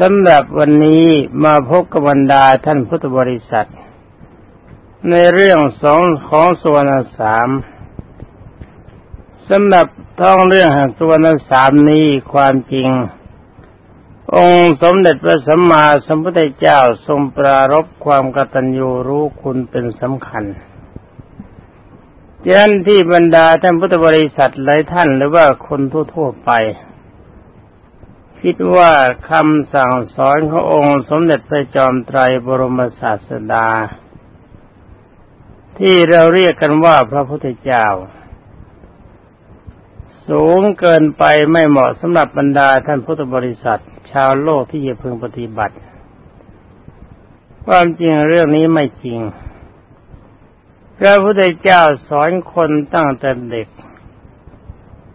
สำหรับวันนี้มาพบกับบรรดาท่านพุทธบริษัท ในเรื่องสองของส่วนสามสำหรับท้องเรื่องแห่งส่วนสามนี้ความจริง องค์สมเด็จพระสัมมาสัมพุทธเจ้าทรงปรารบความกตัญญูรู้คุณเป็นสำคัญยันที่บรรดาท่านพุทธบริษัทหลายท่านหรือว่าคนทั่วๆไป คิดว่าคำสั่งสอนขององค์สมเด็จพระจอมไตรบรมศาสดา ที่เราเรียกกันว่าพระพุทธเจ้า สูงเกินไปไม่เหมาะสำหรับบรรดาท่านพุทธบริษัท ชาวโลกที่จะพึงปฏิบัติ ความจริงเรื่องนี้ไม่จริง พระพุทธเจ้าสอนคนตั้งแต่เด็ก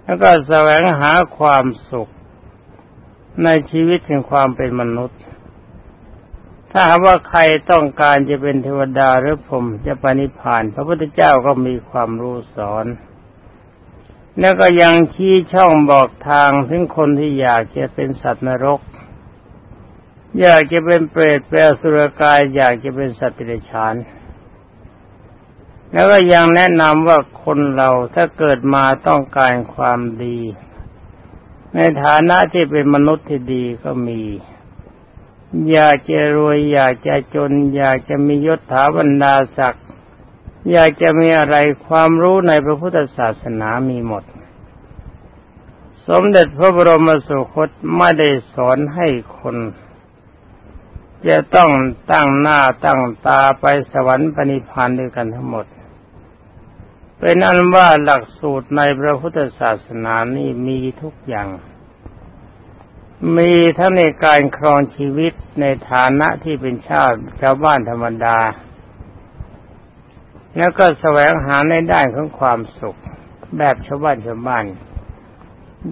แล้วก็แสวงหาความสุข ในชีวิตแห่งความเป็นมนุษย์ ถ้าหากว่าใครต้องการจะเป็นเทวดาหรือผมจะปณิพาน พระพุทธเจ้าก็มีความรู้สอน แล้วก็ยังชี้ช่องบอกทางถึงคนที่อยากจะเป็นสัตว์นรก อยากจะเป็นเปรตแปลสุรกาย อยากจะเป็นสัตว์ติรฉานแล้วก็ยังแนะนำว่าคนเราถ้าเกิดมาต้องการความดี ในฐานะที่เป็นมนุษย์ที่ดีก็มี อยากจะรวย อยากจะจน อยากจะมียศถาบรรดาศักดิ์อยากจะมีอะไรความรู้ในพระพุทธศาสนามีหมด สมเด็จพระบรมสุคตไม่ได้สอนให้คน จะต้องตั้งหน้าตั้งตาไปสวรรค์ปณิพานด้วยกันทั้งหมด เป็นอันว่าหลักสูตรในพระพุทธศาสนานี่มีทุกอย่าง มีทั้งในการครองชีวิตในฐานะที่เป็นชาติชาวบ้านธรรมดา แล้วก็แสวงหาในด้านของความสุขแบบชาวบ้านชาวบ้าน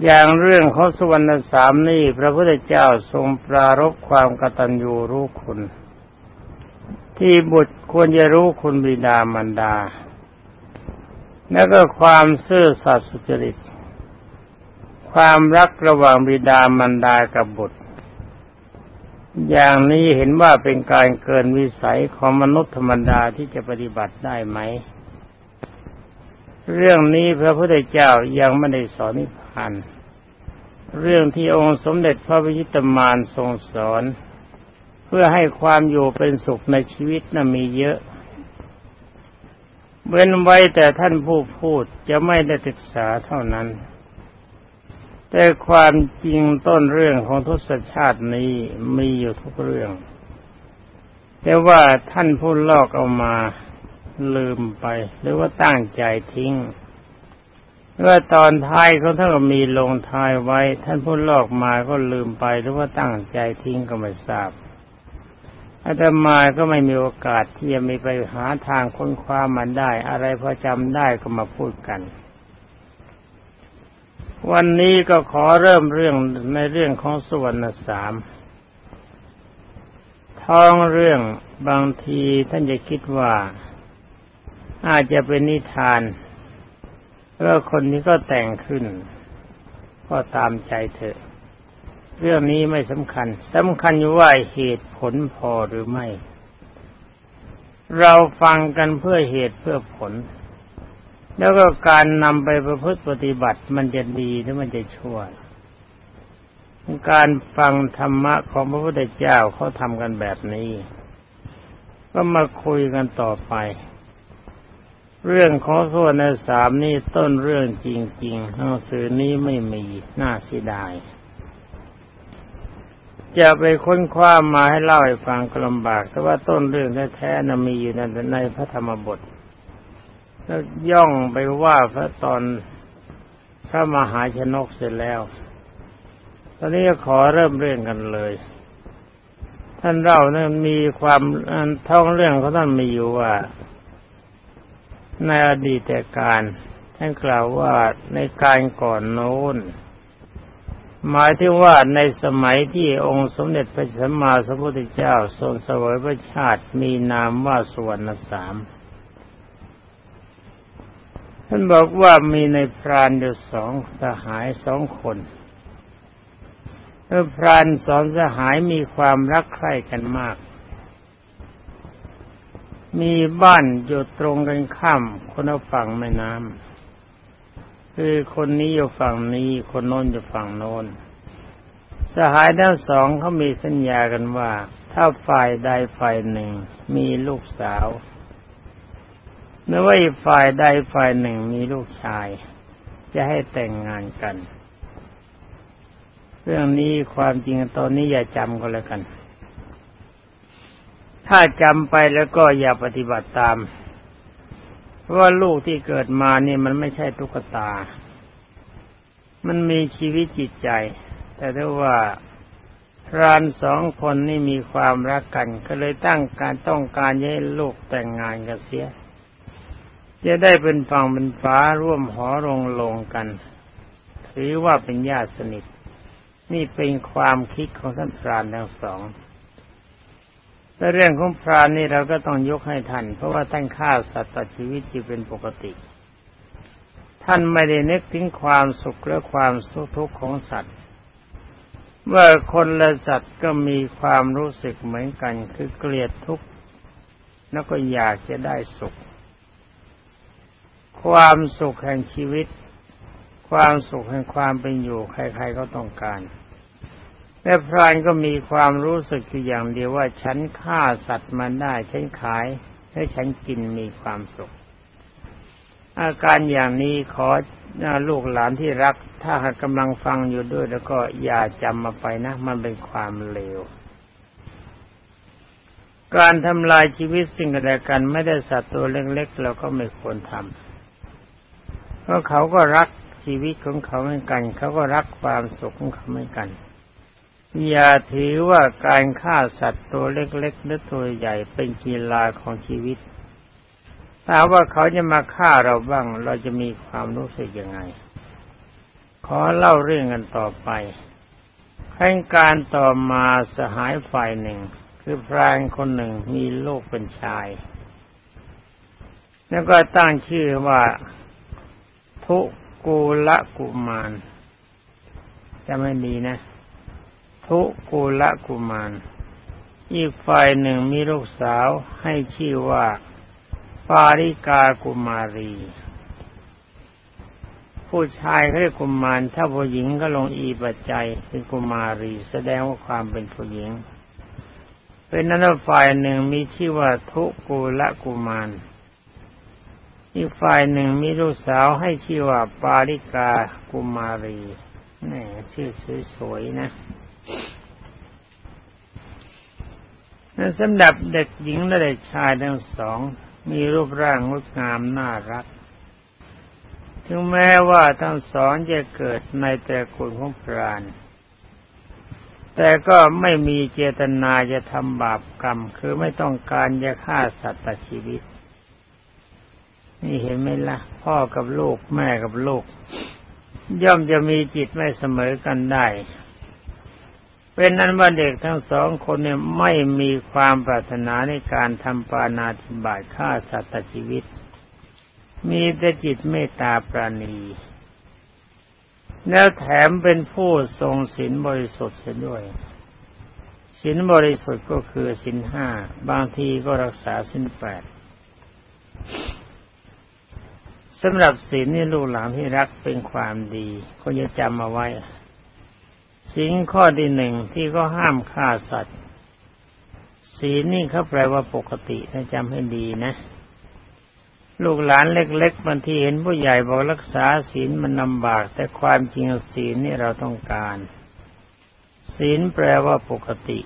อย่างเรื่องของสุวรรณสามนี่พระพุทธเจ้าทรงปรารบความกตัญญูรู้คุณ ที่บุตรควรจะรู้คุณบิดามารดา แล้วก็ความซื่อสัตย์สุจริต ความรักระหว่างบิดามารดากับบุตร อย่างนี้เห็นว่าเป็นการเกินวิสัยของมนุษย์ธรรมดาที่จะปฏิบัติได้ไหม เรื่องนี้พระพุทธเจ้ายังไม่ได้สอนนิพพานเรื่องที่องค์สมเด็จพระวิจิตมานทรงสอน เพื่อให้ความอยู่เป็นสุขในชีวิตนะ่ะมีเยอะ เว้นไว้แต่ท่านผู้พูดจะไม่ได้ศึกษาเท่านั้น แต่ความจริงต้นเรื่องของทุสชาตินี้มีอยู่ทุกเรื่อง แต่ว่าท่านผู้ลอกเอามาลืมไป หรือว่าตั้งใจทิ้งว่าตอนท้ายเขาท่านก็มีลงท้ายไว้ ท่านผู้ลอกมาก็ลืมไปหรือว่าตั้งใจทิ้งก็ไม่ทราบ อาตมาก็ไม่มีโอกาสที่จะมีไปหาทางค้นคว้ามันได้ อะไรพอจำได้ก็มาพูดกัน วันนี้ก็ขอเริ่มเรื่องในเรื่องของสวรรณสามท้องเรื่องบางทีท่านจะคิดว่า อาจจะเป็นนิทานแล้วคนนี้ก็แต่งขึ้น ก็ตามใจเถอะ เรื่องนี้ไม่สำคัญสำคัญอยู่ว่าเหตุผลพอหรือไม่ เราฟังกันเพื่อเหตุเพื่อผล แล้วก็การนำไปประพฤติปฏิบัติมันจะดีหรือมันจะชั่ว การฟังธรรมะของพระพุทธเจ้าเขาทำกันแบบนี้ ก็มาคุยกันต่อไป เรื่องของส่วนในสามนี่ต้นเรื่องจริงๆหนังสือนี้ไม่มีน่าเสียดาย จะไปค้นคว้ามาให้เล่าให้ฟังก็ลำบากแต่ว่าต้นเรื่องแท้ๆนะมีอยู่ในในพระธรรมบท แล้วย่องไปว่าพระตอนพระมหาชนกเสร็จแล้ว ตอนนี้ขอเริ่มเรื่องกันเลย ท่านเล่านะมีความท่องเรื่องเขาท่านมีอยู่ว่า ในอดีตการท่านกล่าวว่าในการก่อนโน้น หมายถึงว่าในสมัยที่องค์สมเด็จพระสัมมาสัมพุทธเจ้า ทรงเสวยพระชาติมีนามว่าสวรรณสามท่านบอกว่ามีในพรานอยู่สองทหายสองคนเมื่อพรานสองสหายมีความรักใคร่กันมาก มีบ้านอยู่ตรงกันข้ามคนละฝั่งแม่น้ำ คือคนนี้อยู่ฝั่งนี้คนโน้นอยู่ฝั่งโน้นสหายทั้งสองเขามีสัญญากันว่า ถ้าฝ่ายใดฝ่ายหนึ่ง มีลูกสาวเมื่อว่าฝ่ายใดฝ่ายหนึ่งมีลูกชาย จะให้แต่งงานกัน เรื่องนี้ความจริงตอนนี้อย่าจำก็แล้วกัน ถ้าจำไปแล้วก็อย่าปฏิบัติตาม ว่าลูกที่เกิดมานี่มันไม่ใช่ตุ๊กตา มันมีชีวิตจิตใจ แต่ถ้าว่าพรานสองคนนี่มีความรักกัน ก็เลยตั้งการต้องการให้ลูกแต่งงานกันเสีย จะได้เป็นฝั่งเป็นฟ้าร่วมหอรงลงกัน ถือว่าเป็นญาติสนิท นี่เป็นความคิดของท่านพรานทั้งสอง แต่เรื่องของพรานนี่เราก็ต้องยกให้ท่าน เพราะว่าท่านฆ่าสัตว์ตัดชีวิตอยู่เป็นปกติ ท่านไม่ได้นึกถึงความสุขและความสุขทุกข์ของสัตว์ว่าคนและสัตว์ก็มีความรู้สึกเหมือนกัน คือเกลียดทุกข์แล้วก็อยากจะได้สุข ความสุขแห่งชีวิต ความสุขแห่งความเป็นอยู่ใครๆก็ต้องการ แต่พรานก็มีความรู้สึกอยู่อย่างเดียวว่าฉันฆ่าสัตว์มันได้ฉันขายให้ฉันกินมีความสุข อาการอย่างนี้ขอลูกหลานที่รัก ถ้าหากกำลังฟังอยู่ด้วย แล้วก็อย่าจำมาไปนะ มันเป็นความเลวการทำลายชีวิตสิ่งใดกันไม่ได้สัตว์ตัวเล็กๆเราก็ไม่ควรทำเพราะเขาก็รักชีวิตของเขาเหมือนกัน เขาก็รักความสุขของเขาเหมือนกัน อย่าถือว่าการฆ่าสัตว์ตัวเล็กๆหรือตัวใหญ่เป็นกีฬาของชีวิต ถ้าว่าเขาจะมาฆ่าเราบ้าง เราจะมีความรู้สึกยังไง ขอเล่าเรื่องกันต่อไปขั้นการต่อมาสหายฝ่ายหนึ่ง คือพรานคนหนึ่งมีลูกเป็นชาย แล้วก็ตั้งชื่อว่าทุกูละกุมารจะไม่ดีนะ ทุกูละกุมาร อีกฝ่ายหนึ่งมีลูกสาวให้ชื่อว่า ปาริกากุมารี ผู้ชายเขาเรียกกุมาร ถ้าผู้หญิงก็ลงอีปัจจัยเป็นกุมารี แสดงว่าความเป็นผู้หญิง เป็นนั้นฝ่ายหนึ่งมีชื่อว่าทุกูละกุมารอีกฝ่ายหนึ่งมีลูกสาวให้ชื่อว่าปาริกากุมารีนี่ชื่อสวยๆนะ สำหรับเด็กหญิงและเด็กชายทั้งสอง มีรูปร่างงดงามน่ารัก ถึงแม้ว่าทั้งสองจะเกิดในตระกูลของพราน แต่ก็ไม่มีเจตนาจะทำบาปกรรม คือไม่ต้องการจะฆ่าสัตว์ตัดชีวิต นี่เห็นไหมละ่ะ พ่อกับลูกแม่กับลูก ย่อมจะมีจิตไม่เสมอกันได้ เป็นนั้นว่าเด็กทั้งสองคนเนี่ยไม่มีความปรารถนาในการทำปานาธิบาตฆ่าสัตว์ชีวิต มีแต่จิตเมตตาปราณี แล้วแถมเป็นผู้ทรงศีลบริสุทธิ์เสียด้วยศีลบริสุทธิ์ก็คือศีลห้า บางทีก็รักษาศีลแปดสำหรับศีลนี่ลูกหลานที่รักเป็นความดีก็จะจำมาไว้ ศีลข้อที่หนึ่งที่ก็ห้ามฆ่าสัตว์ ศีลนี่เขาแปลว่าปกติถ้าจำให้ดีนะ ลูกหลานเล็กๆบางทีเห็นผู้ใหญ่บอกรักษาศีลมันลำบาก แต่ความจริงศีลนี่เราต้องการ ศีลแปลว่าปกติ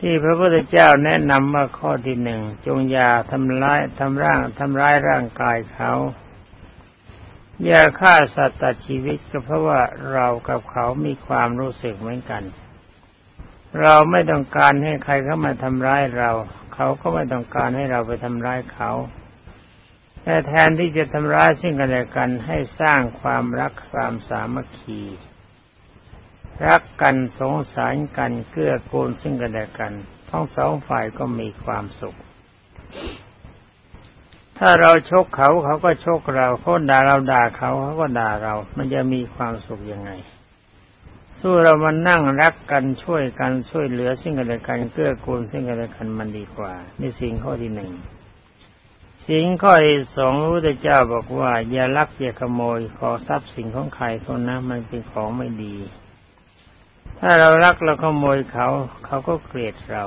ที่พระพุทธเจ้าแนะนำว่าข้อที่หนึ่งจงอย่าทำร้ายทำร่างทำร้ายร่างกายเขา อย่าฆ่าสัตว์ตัดชีวิตก็เพราะว่าเรากับเขามีความรู้สึกเหมือนกัน เราไม่ต้องการให้ใครเข้ามาทำร้ายเรา เขาก็ไม่ต้องการให้เราไปทำร้ายเขา แต่แทนที่จะทำร้ายซึ่งกันและกันให้สร้างความรักความสามัคคี รักกันสงสารกันเกื้อกูลซึ่งกันและกัน ทั้งสองฝ่ายก็มีความสุข ถ้าเราชกเขาเขาก็ชกเราเขาด่าเราด่าเขาเขาก็ด่าเรา มันจะมีความสุขยังไง สู้เรามานั่งรักกันช่วยกันช่วยเหลือซึ่งกันและกันเกื้อกูลซึ่งกันและกันมันดีกว่านี่สิ่งข้อที่หนึ่งสิ่งข้อที่สองพระพุทธเจ้าบอกว่า อย่าลักอย่าขโมยขอทรัพย์สิ่งของใครคนนะมันเป็นของไม่ดี ถ้าเรารักเราขโมยเขา เขาก็เกลียดเรา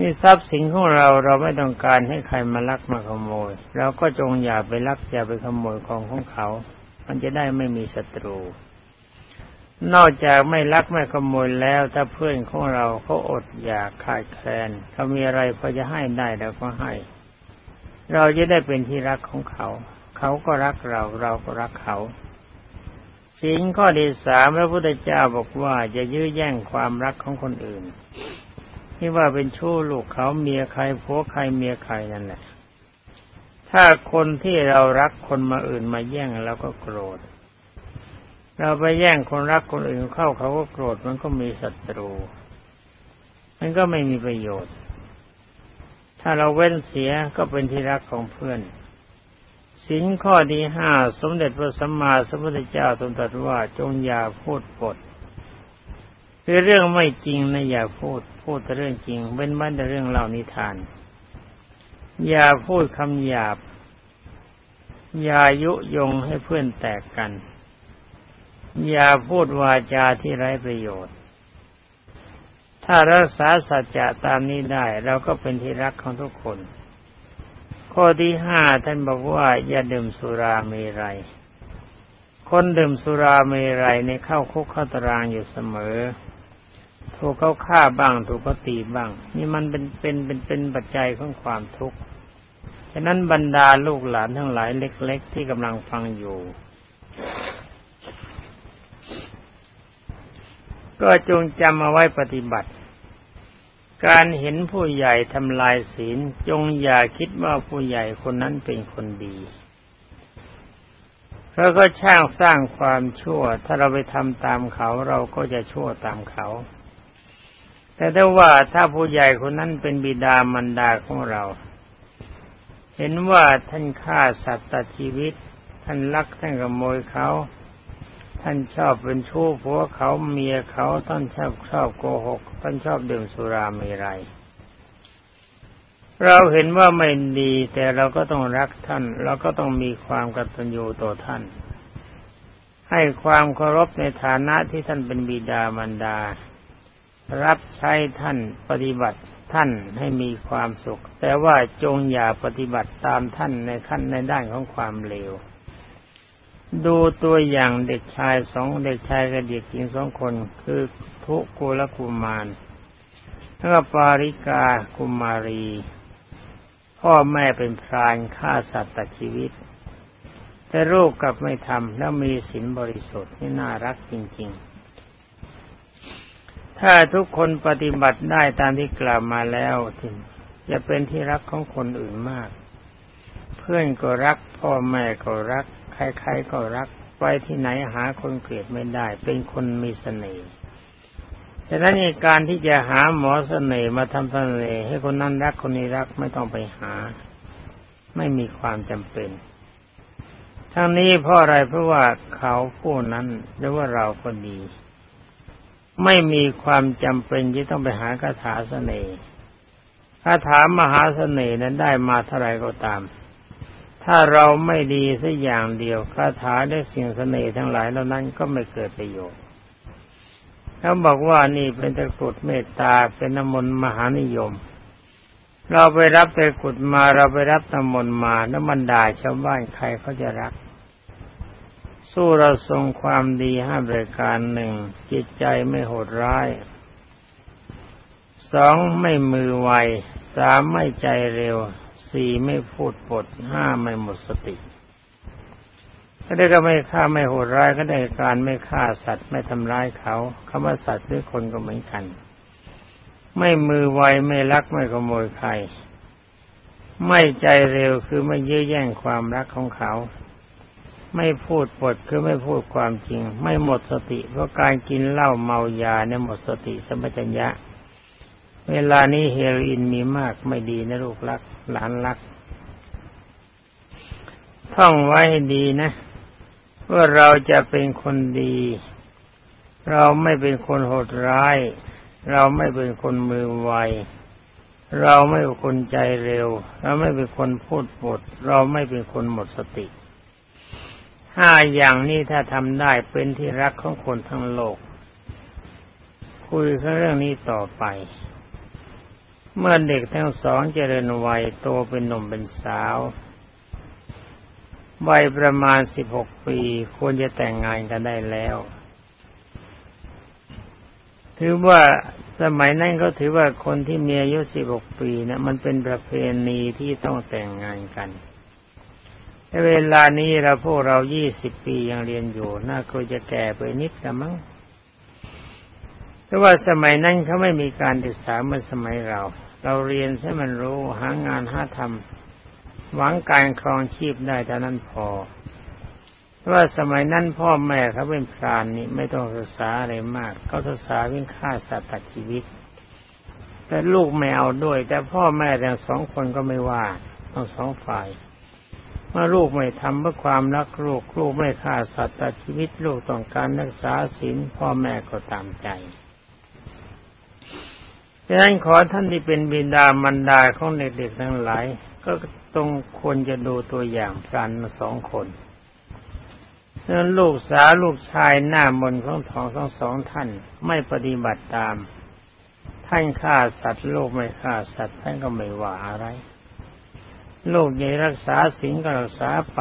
นี่ทรัพย์สินของเราเราไม่ต้องการให้ใครมาลักมาขโมย เราก็จงอย่าไปลักอย่าไปขโมยของของเขา มันจะได้ไม่มีศัตรู นอกจากไม่ลักไม่ขโมยแล้ว ถ้าเพื่อนของเราเขาอดอยากขาดแคลนเขามีอะไรพอจะให้ได้เราก็ให้ เราจะได้เป็นที่รักของเขา เขาก็รักเราเราก็รักเขาสิ่งข้อที่สามพระพุทธเจ้าบอกว่าจะยื้อแย่งความรักของคนอื่น ที่ว่าเป็นชู้ลูกเขาเมียใครผัวใครเมียใครนั่นแหละ ถ้าคนที่เรารักคนมาอื่นมาแย่งเราก็โกรธ เราไปแย่งคนรักคนอื่นเข้าเขาก็โกรธมันก็มีศัตรู มันก็ไม่มีประโยชน์ ถ้าเราเว้นเสียก็เป็นที่รักของเพื่อนสินข้อที่ห้าสมเด็จพระสัมมาสัมพุทธเจ้าทรงตรัสว่าจงอย่าพูดปดคือเรื่องไม่จริงนะอย่าพูด พูดแต่เรื่องจริง เว้นมันแต่เรื่องเล่านิทาน อย่าพูดคำหยาบ อย่ายุยงให้เพื่อนแตกกัน อย่าพูดวาจาที่ไร้ประโยชน์ ถ้ารักษาสัจจะตามนี้ได้ เราก็เป็นที่รักของทุกคน ข้อที่ห้าท่านบอกว่า อย่าดื่มสุราเมรัยคนดื่มสุราเมรัยในเข้าคุกเข้าตารางอยู่เสมอ ถูกเขาฆ่าบ้าง ถูกเขาตีบ้าง นี่มันเป็นเป็นเป็นเป็นปัจจัยของความทุกข์ ฉะนั้นบรรดาลูกหลานทั้งหลายเล็ก ๆ ที่กำลังฟังอยู่ ก็จงจำเอาไว้ปฏิบัติ การเห็นผู้ใหญ่ทำลายศีล จงอย่าคิดว่าผู้ใหญ่คนนั้นเป็นคนดีเพราก็ช่างสร้างความชั่ว ถ้าเราไปทำตามเขาเราก็จะชั่วตามเขา แต่ถ้าว่าถ้าผู้ใหญ่คนนั้นเป็นบิดามารดาของเรา เห็นว่าท่านฆ่าสัตว์ตัดชีวิต ท่านลักท่านขโมยเขา ท่านชอบเป็นชู้ผัวเขาเมียเขาท่านชอบชอบโกหก ท่านชอบดื่มสุรามรัยเราเห็นว่าไม่ดีแต่เราก็ต้องรักท่าน เราก็ต้องมีความกตัญญูต่อท่าน ให้ความเคารพในฐานะที่ท่านเป็นบิดามารดา รับใช้ท่านปฏิบัติท่านให้มีความสุข แต่ว่าจงอย่าปฏิบัติตามท่านในขั้นในด้านของความเลวดูตัวอย่างเด็กชายสองเด็กชายกับเด็กหญิงสองคน คือทุกุลกุมารแล้วก็ปาริกากุมารี พ่อแม่เป็นพรานฆ่าสัตว์ตัดชีวิต แต่ลูกกลับไม่ทำแล้วมีศีลบริสุทธิ์นี่น่ารักจริง ๆ ถ้าทุกคนปฏิบัติได้ตามที่กล่าวมาแล้วถึงจะเป็นที่รักของคนอื่นมาก เพื่อนก็รัก พ่อแม่ก็รัก ใครๆก็รัก ไปที่ไหนหาคนเกลียดไม่ได้ เป็นคนมีเสน่ห์ดังนั้นการที่จะหาหมอเสน่ห์มาทำเสน่ห์ให้คนนั้นรักคนนี้รักไม่ต้องไปหา ไม่มีความจำเป็น ทั้งนี้เพราะอะไรเพราะว่าเขาผู้นั้นหรือว่าเราก็ดี ไม่มีความจำเป็นที่ต้องไปหาคาถาเสน่ห์คาถามหาเสน่ห์นั้นได้มาเท่าไรก็ตาม ถ้าเราไม่ดีสักอย่างเดียวคาถาได้สิ่งเสน่ห์ทั้งหลายเหล่านั้นก็ไม่เกิดประโยชน์เขาบอกว่านี่เป็นตะกรุดเมตตาเป็นน้ำมนต์มหานิยม เราไปรับตะกรุดมาเราไปรับน้ำมนต์มาน้ำมันด่าชาวบ้านใครเขาจะรัก สู้เราทรงความดีห้าประการหนึ่ง จิตใจไม่โหดร้ายสองไม่มือไวสามไม่ใจเร็วสี่ไม่พูดปดห้าไม่หมดสติก็ได้ก็ไม่ฆ่าไม่โหดร้ายก็ได้การไม่ฆ่าสัตว์ไม่ทำร้ายเขาคำว่าสัตว์หรือคนก็เหมือนกัน ไม่มือไวไม่ลักไม่ขโมยใคร ไม่ใจเร็วคือไม่ยื้อแย่งความรักของเขา ไม่พูดปดคือไม่พูดความจริง ไม่หมดสติ เพราะการกินเหล้าเมายาเนี่ยหมดสติสมัญญะ เวลานี้เฮโรอีนมีมากไม่ดีนะลูกรัก หลานรักท่องไว้ดีนะว่าเราจะเป็นคนดี เราไม่เป็นคนโหดร้าย เราไม่เป็นคนมือไวเราไม่เป็นคนใจเร็ว เราไม่เป็นคนพูดปด เราไม่เป็นคนหมดสติ ห้าอย่างนี้ถ้าทำได้เป็นที่รักของคนทั้งโลก คุยเรื่องนี้ต่อไป เมื่อเด็กทั้งสองเจริญวัยโตเป็นหนุ่มเป็นสาววัยประมาณสิบหกปีควรจะแต่งงานกันได้แล้ว ถือว่าสมัยนั้นก็ถือว่าคนที่มีอายุสิบหกปีนะมันเป็นประเพณีที่ต้องแต่งงานกัน ในเวลานี้เราพวกเรายี่สิบปียังเรียนอยู่น่าก็จะแก่ไปนิดละมั้งแต่ว่าสมัยนั้นเขาไม่มีการศึกษาเหมือนสมัยเรา เราเรียนให้มันรู้หางานหาทำหวังการครองชีพได้เท่านั้นพอ เพราะว่าสมัยนั้นพ่อแม่เขาเป็นพรานนี่ไม่ต้องศึกษาอะไรมากเขาศึกษาวิ่งฆ่าสัตว์ตัดชีวิต แต่ลูกไม่เอาด้วย แต่พ่อแม่ทั้งสองคนก็ไม่ว่าทั้งสองฝ่าย เมื่อลูกไม่ทำเพื่อความรักลูกลูกไม่ฆ่าสัตว์ตัดชีวิตลูกต้องการรักษาศีลพ่อแม่ก็ตามใจดังนั้นขอท่านที่เป็นบิดามารดาของเด็กๆทั้งหลาย ก็ต้องควรจะดูตัวอย่างกันสองคนนั้นลูกสาวลูกชายหน้ามนของทองทั้งสองท่านไม่ปฏิบัติตาม ท่านฆ่าสัตว์ลูกไม่ฆ่าสัตว์ท่านก็ไม่ว่าอะไร ลูกใหญ่รักษาสิ่งก็รักษาไป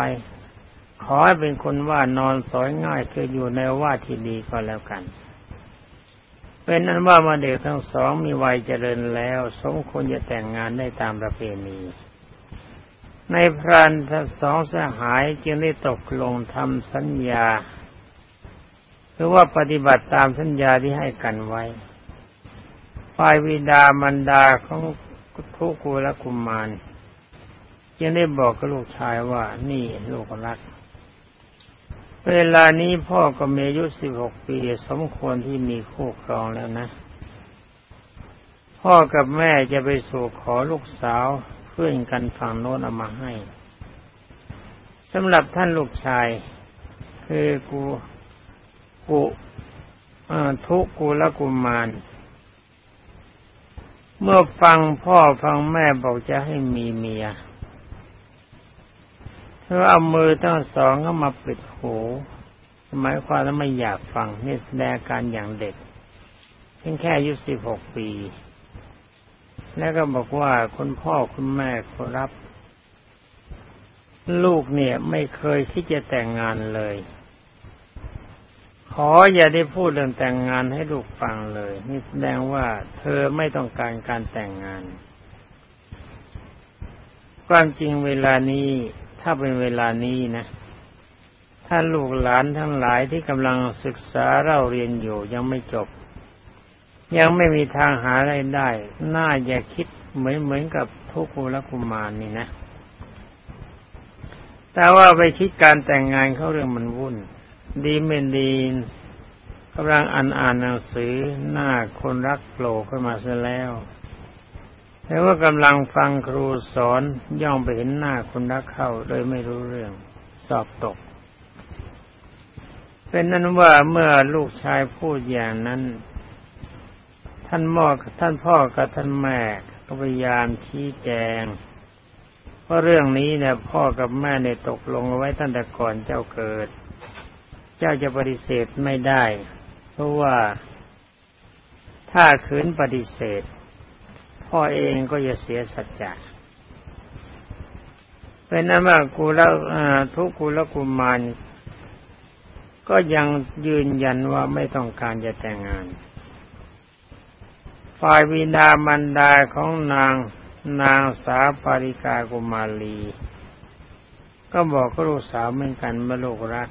ขอให้เป็นคนว่านอนสอยง่ายคืออยู่ในว่าที่ดีก็แล้วกัน เป็นนั้นว่ามาเด็กทั้งสองมีวัยเจริญแล้ว สมควรจะแต่งงานได้ตามประเพณีในพรานทั้งสองสหายจึงได้ตกลงทำสัญญาหรือว่าปฏิบัติตามสัญญาที่ให้กันไว้ ฝ่ายวิดามันดาของทุกูและกุมมาร จึงได้บอกกับลูกชายว่านี่ลูกรัก เวลานี้พ่อก็มีอายุสิบหกปีสมควรที่มีคู่ครองแล้วนะ พ่อกับแม่จะไปสู่ขอลูกสาวเพื่อนกันฝั่งโน้นเอามาให้สำหรับท่านลูกชาย คือกูกูทุกูละกุมาร เมื่อฟังพ่อฟังแม่บอกจะให้มีเมีย เธอเอามือทั้งสองก็มาปิดหูหมายความว่าไม่อยากฟังนี่แสดงการอย่างเด็กเพียงแค่อายุสิบหกปี แล้วก็บอกว่าคุณพ่อคุณแม่ครับ ลูกเนี่ยไม่เคยที่จะแต่งงานเลย ขออย่าได้พูดเรื่องแต่งงานให้ลูกฟังเลย นี่แสดงว่าเธอไม่ต้องการการแต่งงานความจริงเวลานี้ ถ้าเป็นเวลานี้นะ ถ้าลูกหลานทั้งหลายที่กำลังศึกษาเล่าเรียนอยู่ยังไม่จบ ยังไม่มีทางหาอะไรได้ น่าอย่าคิดเหมือนเหมือนกับทุกูแลกุมารนี่นะ แต่ว่าไปคิดการแต่งงานเขาเรื่องมันวุ่น ดีเมนดีกำลังอ่านอ่านหนังสือหน้าคนรักโผล่ขึ้นมาเสียแล้ว แต่ว่ากำลังฟังครูสอนย่องไปเห็นหน้าคนรักเข้าโดยไม่รู้เรื่อง สอบตก เป็นนั้นว่าเมื่อลูกชายพูดอย่างนั้น ท่านพ่อท่านพ่อกับท่านแม่ก็พยายามชี้แจงว่าเรื่องนี้เนี่ยพ่อกับแม่เนี่ยตกลงเอาไว้ตั้งแต่ก่อนเจ้าเกิด เจ้าจะปฏิเสธไม่ได้ เพราะว่าถ้าขืนปฏิเสธ พ่อเองก็จะเสียสัจจะเป็นนั้นว่ากูแล้วทุกกูแล้วกุมารก็ยังยืนยันว่าไม่ต้องการจะแต่งงาน ฝ่ายวิดามันดาของนางนางสาปาริกากุมาลีก็บอกกับลูกสาวเหมือนกันเมื่ลูกรัก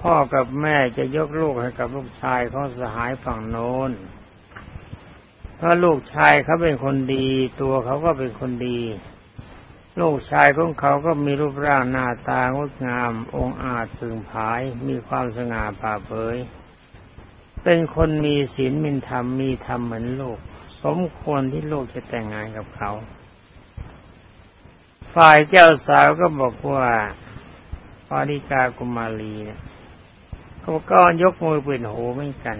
พ่อกับแม่จะยกลูกให้กับลูกชายของสหายฝั่งโน้น พราะลูกชายเขาเป็นคนดี ตัวเขาก็เป็นคนดี ลูกชายของเขาก็มีรูปร่างหน้าตางดงาม องอาจสึงผาย มีความสง่าผ่าเผย เป็นคนมีศีลมีธรรมมีธรรมเหมือนลูก สมควรที่ลูกจะแต่งงานกับเขา ฝ่ายเจ้าสาวก็บอกว่าปาริกากุมารีเขาก็ยกมือปิดหูเหมือนกัน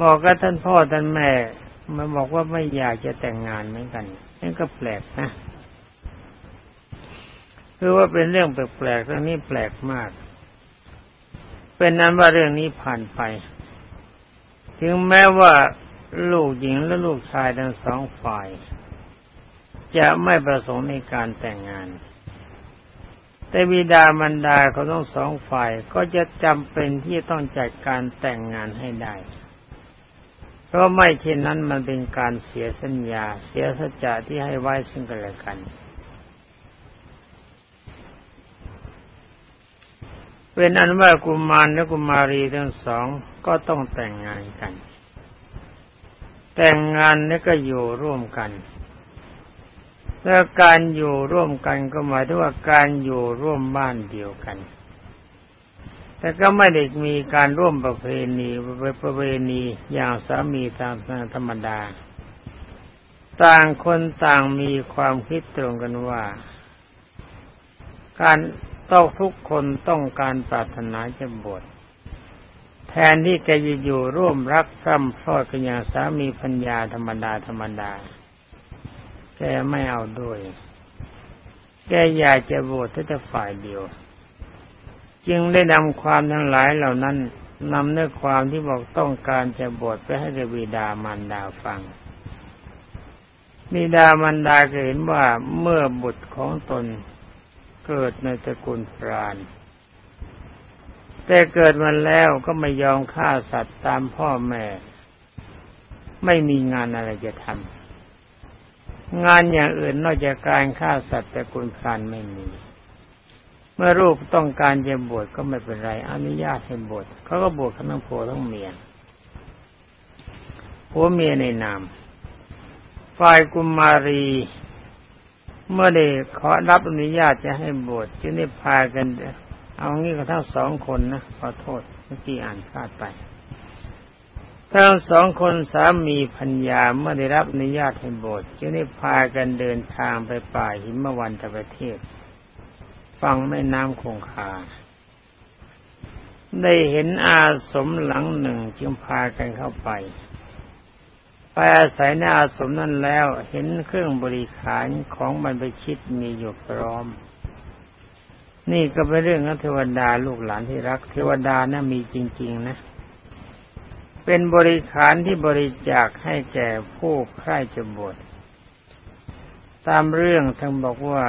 บอกกับท่านพ่อท่านแม่ มันบอกว่าไม่อยากจะแต่งงานเหมือนกันนั่นก็แปลกนะคือว่าเป็นเรื่องแปลกๆเรื่องนี้แปลกมาก เป็นนั้นว่าเรื่องนี้ผ่านไป ถึงแม้ว่าลูกหญิงและลูกชายทั้งสองฝ่าย จะไม่ประสงค์ในการแต่งงาน แต่บิดามันดาเขาต้องสองฝ่ายก็จะจำเป็นที่ต้องจัดการแต่งงานให้ได้ เพราะไม่เช่นนั้นมันเป็นการเสียสัญญา เสียสัจจะที่ให้ไว้ซึ่งกันและกัน เป็นอันว่ากุมารและกุมารีทั้งสองก็ต้องแต่งงานกัน แต่งงานนี่ก็อยู่ร่วมกันแล้วการอยู่ร่วมกันก็หมายถึงว่าการอยู่ร่วมบ้านเดียวกัน แต่ก็ไม่ได้มีการร่วมประเพณีประเพณีอย่างสามีตามธรรมดา ต่างคนต่างมีความคิดตรงกันว่า การต้องทุกคนต้องการปรารถนาจะบวชแทนที่แกจะอยู่ร่วมรักซ้ำพลอดกันอย่างสามีพัญญาธรรมดาธรรมดาแกไม่เอาด้วย แกอยากจะบวชแต่ฝ่ายเดียว จึงได้นำความทั้งหลายเหล่านั้นนำเนื้อความที่บอกต้องการจะบวชไปให้กบิดามารดาฟังบิดามารดาก็เห็นว่าเมื่อบุตรของตนเกิดในตระกูลพรานแต่เกิดมาแล้วก็ไม่ยอมฆ่าสัตว์ตามพ่อแม่ ไม่มีงานอะไรจะทำงานอย่างอื่นนอกจากการฆ่าสัตว์แต่คุณพรานไม่มี เมื่อรูปต้องการจะบวชก็ไม่เป็นไร อนุญาตให้บวชเขาก็บวชทั้งผัวทั้งเมียผัวเมียในนามฝ่ายกุมารี เมื่อได้ขอรับอนุญาตจะให้บวชจึงได้พากัน เอางี้ก็ทั้งสองคนนะขอโทษเมื่อกี้อ่านพลาดไปทั้งสองคนสามีพัญญาเมื่อได้รับอนุญาตให้บวชจึงได้พากันเดินทางไปป่าหิมวันตะประเทศ ฟังแม่น้ำคงคา ได้เห็นอาสมหลังหนึ่งจึงพากันเข้าไป ไปอาศัยในอาสมนั้นแล้วเห็นเครื่องบริขารของบรรพชิตมีอยู่พร้อม นี่ก็เป็นเรื่องของเทวดาลูกหลานที่รัก เทวดานะมีจริง ๆ นะเป็นบริขารที่บริจาคให้แก่ผู้ใคร่จะบวชตามเรื่องท่านบอกว่า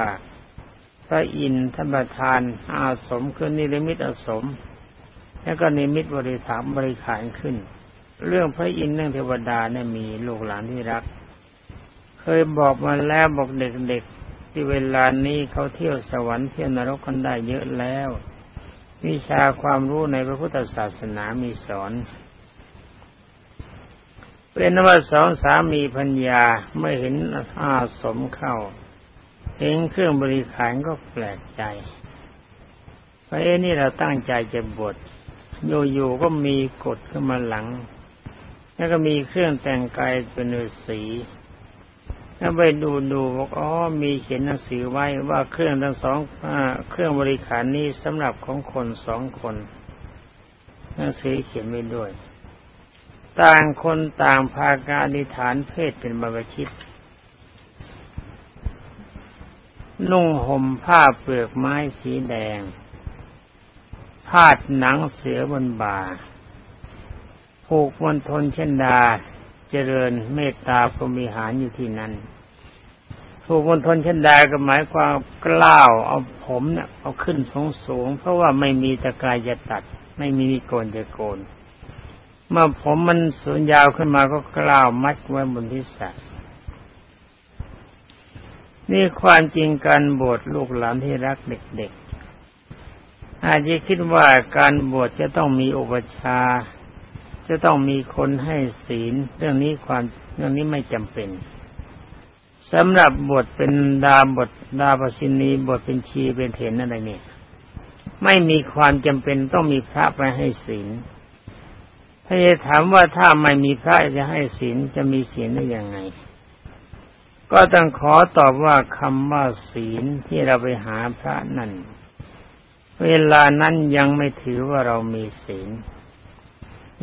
พระอินทร์ท่านประทานอาสมคือนิรมิตอาสม แล้วก็นิมิตบริถามบริขารขึ้น เรื่องพระอินทร์เรื่องเทวดาเนี่ยมีลูกหลานที่รัก เคยบอกมาแล้วบอกเด็กๆที่เวลานี้เขาเที่ยวสวรรค์เที่ยวนรกกันได้เยอะแล้ว วิชาความรู้ในพระพุทธศาสนามีสอนเป็นนว่าสองสามีพัญญาเมื่อเห็นอาสมเข้า เห็นเครื่องบริขารก็แปลกใจเพราะเอ้นี่เราตั้งใจจะบวชอยู่ๆก็มีกฎขึ้นมาหลัง แล้วก็มีเครื่องแต่งกายเป็นฤาษีถ้าไปดูดูบอกอ๋อมีเขียนหนังสือไว้ว่าเครื่องทั้งสองเครื่องบริขารนี้สำหรับของคนสองคนหนังสือเขียนไว้ด้วย ต่างคนต่างพาการอธิฐานเพศเป็นบรชิต นุ่งห่มผ้าเปลือกไม้สีแดง พาดหนังเสือบนบ่า ผูกมณฑลเช่นดา เจริญเมตตาพรมิหารอยู่ที่นั้นถูกมณฑลเช่นใดก็หมายความกล้าวเอาผมเนี่ยเอาขึ้นสูงสูง เพราะว่าไม่มีตะกายจะตัด ไม่มีโกนจะโกน เมื่อผมมันสูงยาวขึ้นมาก็กล้าวมัดไว้บนที่สัต นี่ความจริงการบวชลูกหลานที่รักเด็กๆ อาจจะคิดว่าการบวชจะต้องมีอุปชา จะต้องมีคนให้ศีล เรื่องนี้ความเรื่องนี้ไม่จำเป็นสำหรับบทเป็นดาบทดาปชินีบทเป็นชีเป็นเถนอะไรเนี่ย ไม่มีความจำเป็นต้องมีพระไปให้ศีลถ้าจะถามว่าถ้าไม่มีพระจะให้ศีลจะมีศีลได้ยังไง ก็ต้องขอตอบว่าคำว่าศีลที่เราไปหาพระนั่น เวลานั้นยังไม่ถือว่าเรามีศีล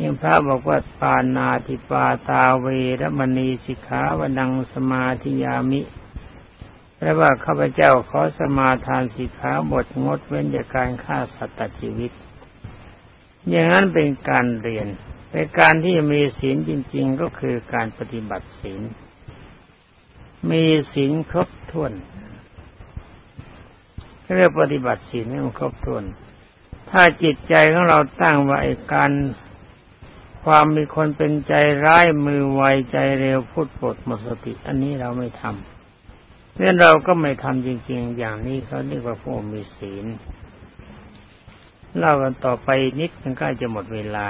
ยังพระบอกว่าปานาติปาตาเวรมณีสิกขาวดังสมาธิยามิแปลว่าข้าพเจ้าขอสมาทานสิกขาบทงดเว้นจากการฆ่าสัตว์ตัดชีวิต อย่างนั้นเป็นการเรียน เป็นการที่มีศีลจริง ๆ ก็คือการปฏิบัติศีล มีศีลครบถ้วนเรียกปฏิบัติศีลให้มันครบถ้วน ถ้าจิตใจของเราตั้งไว้การความมีคนเป็นใจร้ายมือไวใจเร็วพูดปดหมดสติ อันนี้เราไม่ทำเนี่ยเราก็ไม่ทำจริง ๆ อย่างนี้เขาเรียกว่าผู้มีศีลเล่ากันต่อไปนิดมันใกล้จะหมดเวลา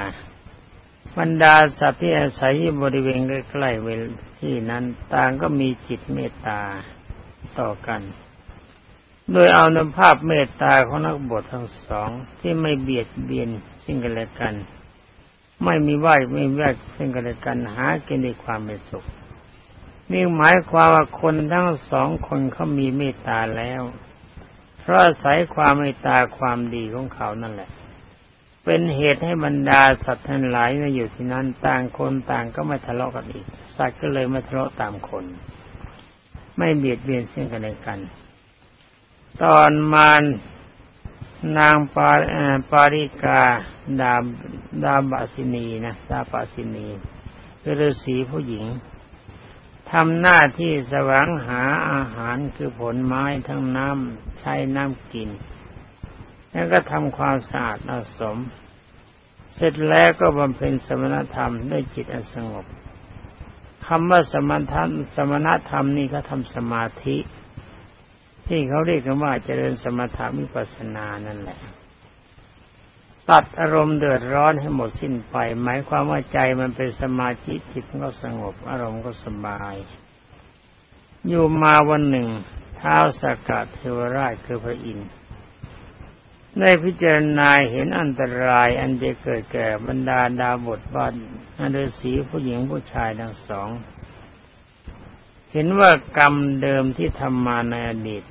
บรรดาสัตว์ที่อาศัยบริเวณใกล้ๆเวลที่นั้นต่างก็มีจิตเมตตาต่อกัน โดยเอานำภาพเมตตาของนักบวชทั้งสองที่ไม่เบียดเบียนซึ่งกันและกัน ไม่มีไหวไม่แวกซึ่งกันและกันหากินในความเป็นสุขนี่หมายความว่าคนทั้งสองคนเขามีเมตตาแล้ว เพราะอาศัยความเมตตาความดีของเขานั่นแหละ เป็นเหตุให้บรรดาสัตว์ทั้งหลายมาอยู่ที่นั้นต่างคนต่างก็ไม่ทะเลาะกันอีก สัตว์ก็เลยไม่ทะเลาะตามคน ไม่เบียดเบียนซึ่งกันและกัน ตอนมานนางปาปาริกาดาดาบาสินีนะดาบาสินีคือฤาษีผู้หญิงทำหน้าที่แสวงหาอาหารคือผลไม้ทั้งน้ำใช้น้ำกิน แล้วก็ทำความสะอาดอาสม เสร็จแล้วก็บำเพ็ญสมณธรรมด้วยจิตอันสงบคำว่าสมณธรรมสมณธรรมนี่ก็ทำสมาธิ ที่เขาเรียกกันว่าเจริญสมถามิปัสสนานั่นแหละ ตัดอารมณ์เดือดร้อนให้หมดสิ้นไป หมายความว่าใจมันเป็นสมาธิจิตก็สงบ อารมณ์ก็สบาย อยู่มาวันหนึ่งเท้าสกัดเทวราชคือพระอินทร์ ได้พิจารณาเห็นอันตรายอันจะเกิดแก่บรรดาดาบทบ้านอันฤาษีผู้หญิงผู้ชายทั้งสอง เห็นว่ากรรมเดิมที่ทำมาในอดีต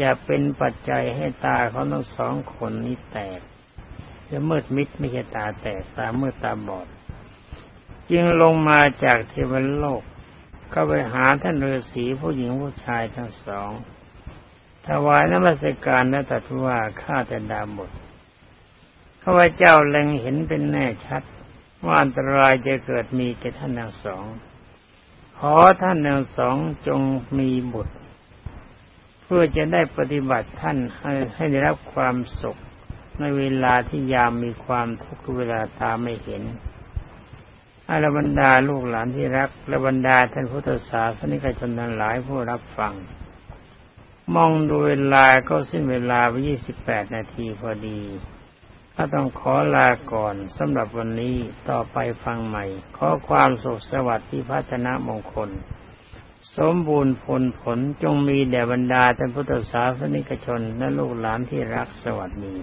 จะเป็นปัจจัยให้ตาเขาทั้งสองคนนี้แตกจะมืดมิดไม่ใช่ตาแตกตามืดตาบอด จึงลงมาจากเทวโลก ก็ไปหาท่านฤาษีผู้หญิงผู้ชายทั้งสอง ถวายนมัสการและตรัสว่าข้าแต่ดาบทข้าพเจ้าเล็งเห็นเป็นแน่ชัด ว่าอันตรายจะเกิดมีแก่ท่านทั้งสองขอท่านทั้งสองจงมีบุตร เพื่อจะได้ปฏิบัติท่านให้ให้ได้รับความสุข ในเวลาที่ยามมีความทุกข์เวลาตาไม่เห็นอารบรรดาลูกหลานที่รักและบรรดาท่านพุทธศาสนิกชนทั้งหลายผู้รับฟัง มองดูเวลาก็สิ้นเวลาไปยี่สิบแปดนาทีพอดีก็ต้องขอลาก่อนสำหรับวันนี้ต่อไปฟังใหม่ ขอความสุขสวัสดิ์ที่พัฒนามงคล สมบูรณ์ผลผลจงมีแด่บรรดาท่านพุทธศาสนิกชนและลูกหลานที่รักสวัสดี